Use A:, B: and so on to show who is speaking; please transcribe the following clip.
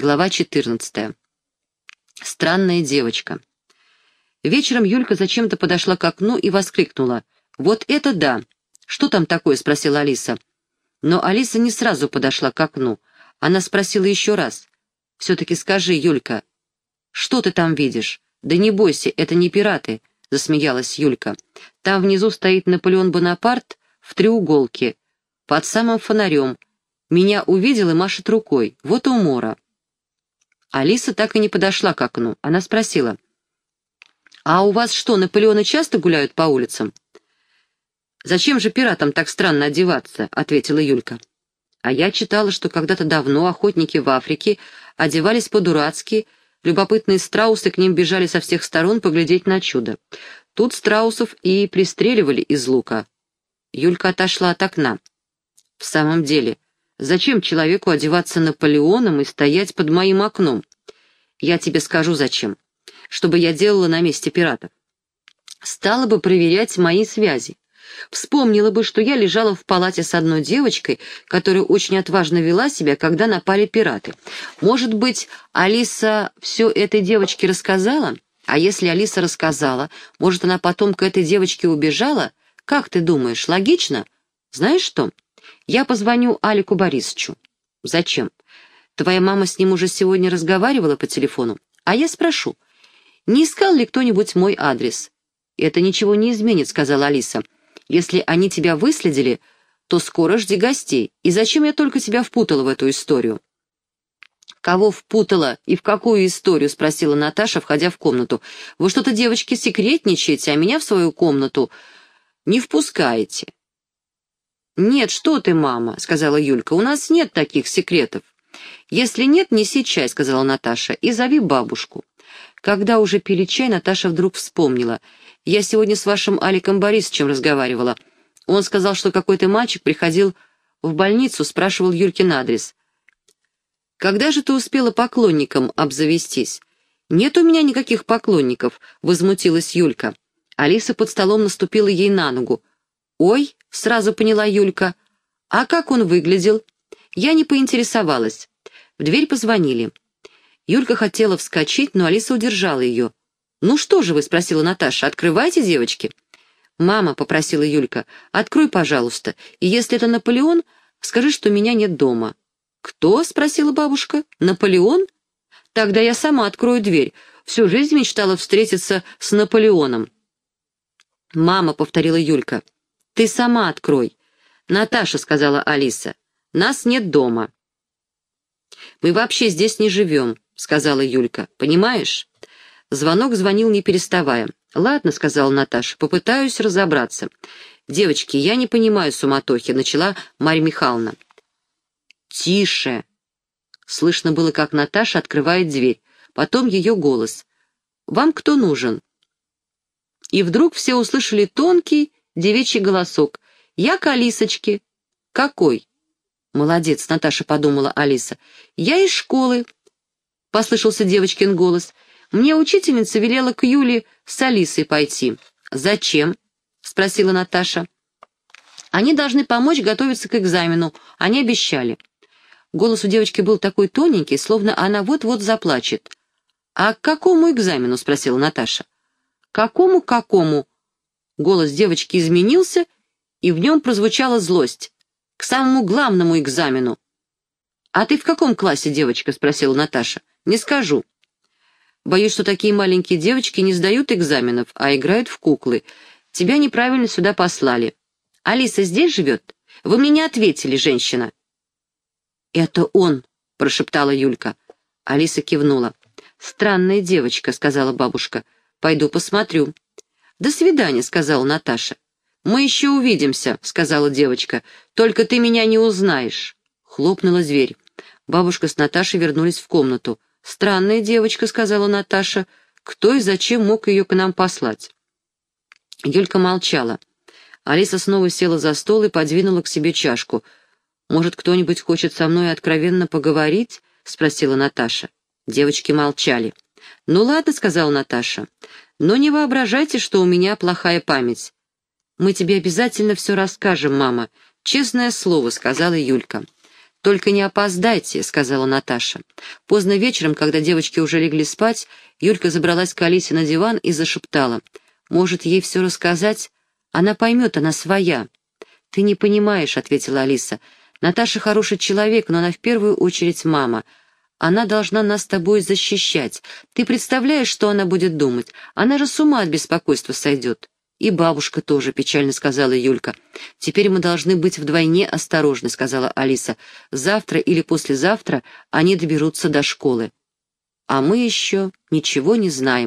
A: Глава 14. Странная девочка. Вечером Юлька зачем-то подошла к окну и воскликнула. «Вот это да!» «Что там такое?» — спросила Алиса. Но Алиса не сразу подошла к окну. Она спросила еще раз. «Все-таки скажи, Юлька, что ты там видишь?» «Да не бойся, это не пираты», — засмеялась Юлька. «Там внизу стоит Наполеон Бонапарт в треуголке, под самым фонарем. Меня увидел и машет рукой. Вот умора». Алиса так и не подошла к окну. Она спросила, «А у вас что, Наполеоны часто гуляют по улицам?» «Зачем же пиратам так странно одеваться?» — ответила Юлька. «А я читала, что когда-то давно охотники в Африке одевались по-дурацки, любопытные страусы к ним бежали со всех сторон поглядеть на чудо. Тут страусов и пристреливали из лука». Юлька отошла от окна. «В самом деле, Зачем человеку одеваться Наполеоном и стоять под моим окном? Я тебе скажу, зачем. Чтобы я делала на месте пиратов. Стала бы проверять мои связи. Вспомнила бы, что я лежала в палате с одной девочкой, которая очень отважно вела себя, когда напали пираты. Может быть, Алиса все этой девочке рассказала? А если Алиса рассказала, может, она потом к этой девочке убежала? Как ты думаешь, логично? Знаешь что? Я позвоню Алику Борисовичу. Зачем? Твоя мама с ним уже сегодня разговаривала по телефону. А я спрошу, не искал ли кто-нибудь мой адрес? Это ничего не изменит, сказала Алиса. Если они тебя выследили, то скоро жди гостей. И зачем я только тебя впутала в эту историю? «Кого впутала и в какую историю?» — спросила Наташа, входя в комнату. «Вы что-то, девочки, секретничаете, а меня в свою комнату не впускаете. «Нет, что ты, мама», — сказала Юлька, — «у нас нет таких секретов». «Если нет, неси чай», — сказала Наташа, — «и зови бабушку». Когда уже пили чай, Наташа вдруг вспомнила. «Я сегодня с вашим Аликом Борисовичем разговаривала. Он сказал, что какой-то мальчик приходил в больницу, спрашивал Юлькин адрес. «Когда же ты успела поклонникам обзавестись?» «Нет у меня никаких поклонников», — возмутилась Юлька. Алиса под столом наступила ей на ногу. «Ой», — сразу поняла Юлька, — «а как он выглядел?» Я не поинтересовалась. В дверь позвонили. Юлька хотела вскочить, но Алиса удержала ее. «Ну что же вы?» — спросила Наташа. «Открывайте, девочки». «Мама», — попросила Юлька, — «открой, пожалуйста, и если это Наполеон, скажи, что меня нет дома». «Кто?» — спросила бабушка. «Наполеон?» «Тогда я сама открою дверь. Всю жизнь мечтала встретиться с Наполеоном». «Мама», — повторила Юлька, — «Ты сама открой». «Наташа», — сказала Алиса, — «нас нет дома». «Мы вообще здесь не живем», — сказала Юлька. «Понимаешь?» Звонок звонил не переставая. «Ладно», — сказала Наташа, — «попытаюсь разобраться». «Девочки, я не понимаю суматохи», — начала Марья Михайловна. «Тише!» Слышно было, как Наташа открывает дверь. Потом ее голос. «Вам кто нужен?» И вдруг все услышали тонкий, девичий голосок. «Я к Алисочке». «Какой?» «Молодец», — Наташа подумала Алиса. «Я из школы», — послышался девочкин голос. «Мне учительница велела к Юле с Алисой пойти». «Зачем?» — спросила Наташа. «Они должны помочь готовиться к экзамену. Они обещали». Голос у девочки был такой тоненький, словно она вот-вот заплачет. «А к какому экзамену?» — спросила Наташа. «Какому-какому?» Голос девочки изменился, и в нем прозвучала злость. «К самому главному экзамену». «А ты в каком классе, девочка?» — спросила Наташа. «Не скажу». «Боюсь, что такие маленькие девочки не сдают экзаменов, а играют в куклы. Тебя неправильно сюда послали. Алиса здесь живет? Вы мне не ответили, женщина». «Это он», — прошептала Юлька. Алиса кивнула. «Странная девочка», — сказала бабушка. «Пойду посмотрю». «До свидания», — сказала Наташа. «Мы еще увидимся», — сказала девочка. «Только ты меня не узнаешь». Хлопнула зверь. Бабушка с Наташей вернулись в комнату. «Странная девочка», — сказала Наташа. «Кто и зачем мог ее к нам послать?» Юлька молчала. Алиса снова села за стол и подвинула к себе чашку. «Может, кто-нибудь хочет со мной откровенно поговорить?» — спросила Наташа. Девочки молчали. «Ну ладно», — сказала Наташа. Но не воображайте, что у меня плохая память. Мы тебе обязательно все расскажем, мама. Честное слово, сказала Юлька. «Только не опоздайте», — сказала Наташа. Поздно вечером, когда девочки уже легли спать, Юлька забралась к Алисе на диван и зашептала. «Может, ей все рассказать? Она поймет, она своя». «Ты не понимаешь», — ответила Алиса. «Наташа хороший человек, но она в первую очередь мама. Она должна нас с тобой защищать. Ты представляешь, что она будет думать? Она же с ума от беспокойства сойдет». «И бабушка тоже», — печально сказала Юлька. «Теперь мы должны быть вдвойне осторожны», — сказала Алиса. «Завтра или послезавтра они доберутся до школы. А мы еще ничего не знаем».